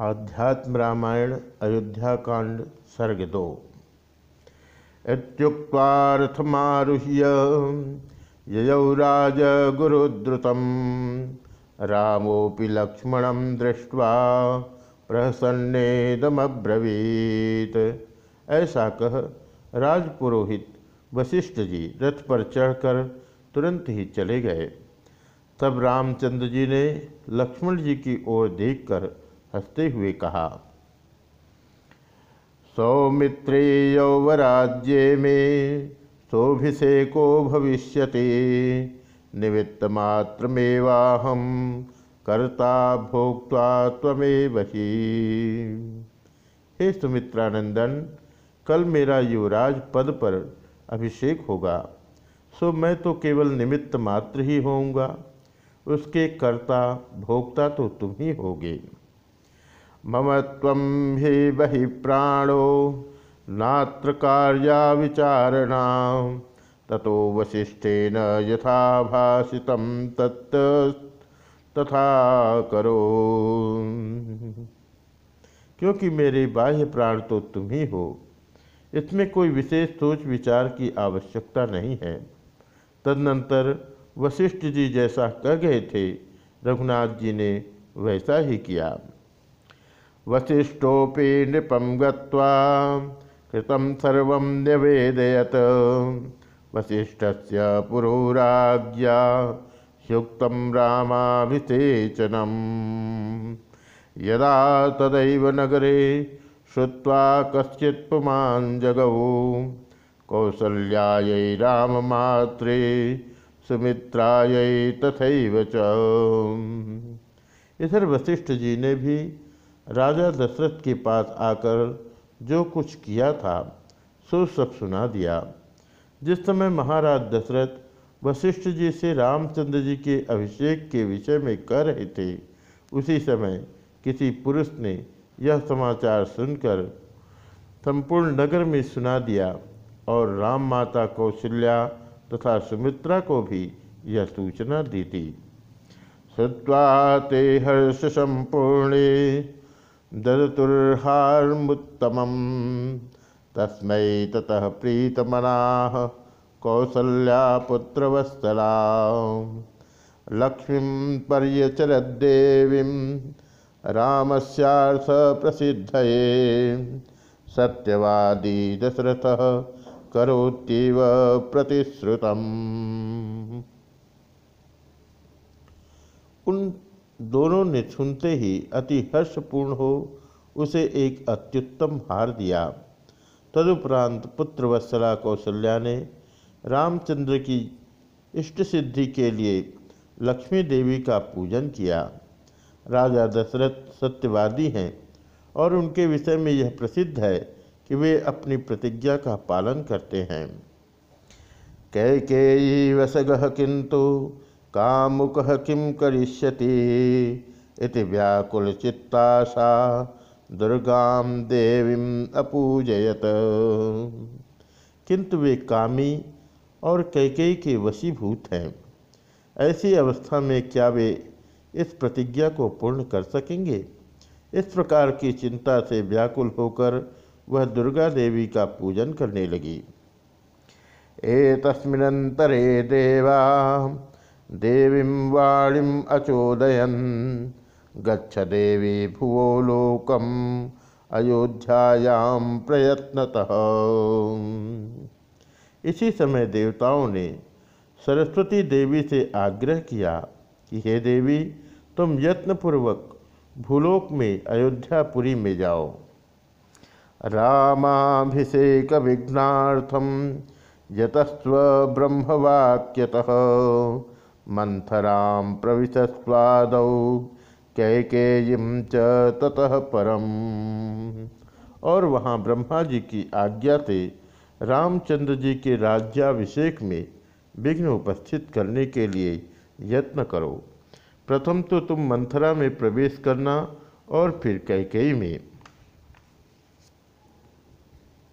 आध्यात्म रामायण, अयोध्या कांड, सर्ग दो। इत्युक्तार्थमारुह्य ययौ राजगुरुद्रुतं रामोऽपि लक्ष्मणं दृष्ट्वा प्रहसन्नेदमब्रवीत ऐसा कह राजपुरोहित वशिष्ठ जी रथ पर चढ़कर तुरंत ही चले गए। तब रामचंद्र जी ने लक्ष्मण जी की ओर देखकर हँसते हुए कहा, सौमित्रे यौवराज्ये में सोभिषेको भविष्यति निमित्तमात्रमेवाहम कर्ता भोक्ता त्वमेव ही। हे सुमित्रानंदन, कल मेरा युवराज पद पर अभिषेक होगा, सो मैं तो केवल निमित्त मात्र ही होऊँगा, उसके कर्ता भोक्ता तो तुम ही होगे। मम त्वं हि बहि प्राणो, नात्र कार्या विचारणा। ततो वशिष्ठेन यथा भाषितं तथा करो। क्योंकि मेरे बाह्य प्राण तो तुम ही हो, इसमें कोई विशेष सोच विचार की आवश्यकता नहीं है। तदनंतर वशिष्ठ जी जैसा कह गए थे, रघुनाथ जी ने वैसा ही किया। वशिष्ठोपि नृपम गत्वा कृतं सर्वं न्यवेदयत् वसिष्ठस्य पुरोराज्ञा युक्तं रामाभिषेचनम् यदा तदैव नगरे श्रुत्वा कश्चित् पुमान् जगौ, कौसल्यायै राममात्रे च। इधर वशिष्ठ जी ने भी राजा दशरथ के पास आकर जो कुछ किया था, सो सब सुना दिया। जिस समय महाराज दशरथ वशिष्ठ जी से रामचंद्र जी के अभिषेक के विषय में कह रहे थे, उसी समय किसी पुरुष ने यह समाचार सुनकर संपूर्ण नगर में सुना दिया और राम माता कौशल्या तथा सुमित्रा को भी यह सूचना दी थी। श्रुवा ते हर्ष संपूर्णे। ददतुर्हार्मुत्तम तस्म ततः प्रीतमनाः कौसल्या पुत्रवत्सला लक्ष्मी पर्यचरद्देवीं रामस्यार्थ प्रसिद्धये सत्यवादी दशरथः करोत्येव प्रतिश्रुतम्। उन दोनों ने सुनते ही अति हर्षपूर्ण हो उसे एक अत्युत्तम हार दिया। तदुपरांत पुत्र वत्सला कौशल्या ने रामचंद्र की इष्ट सिद्धि के लिए लक्ष्मी देवी का पूजन किया। राजा दशरथ सत्यवादी हैं और उनके विषय में यह प्रसिद्ध है कि वे अपनी प्रतिज्ञा का पालन करते हैं। कैकेयी वसगह किंतु कामुक किं करिष्यति इति व्याकुलचित्ता सा दुर्गां देवीम अपूजयत। किंतु वे कामी और कैकेयी के वशीभूत हैं। ऐसी अवस्था में क्या वे इस प्रतिज्ञा को पूर्ण कर सकेंगे? इस प्रकार की चिंता से व्याकुल होकर वह दुर्गा देवी का पूजन करने लगी। ए तस्मिनंतरे देवा देवीं वाणीम अचोदयन। गच्छ देवी भुवो लोकम अयोध्यायाम प्रयत्नतः। इसी समय देवताओं ने सरस्वती देवी से आग्रह किया कि, हे देवी, तुम यत्नपूर्वक भूलोक में, अयोध्यापुरी में जाओ। रामाभिषेक विघ्नार्थम यतस्व ब्रह्मवाक्यतः। मंथरां प्रविशस्वादौ कैकेयीं ततः परम। और वहाँ ब्रह्मा जी की आज्ञा से रामचंद्र जी के राज्याभिषेक में विघ्न उपस्थित करने के लिए यत्न करो। प्रथम तो तुम मंथरा में प्रवेश करना और फिर कैकेयी में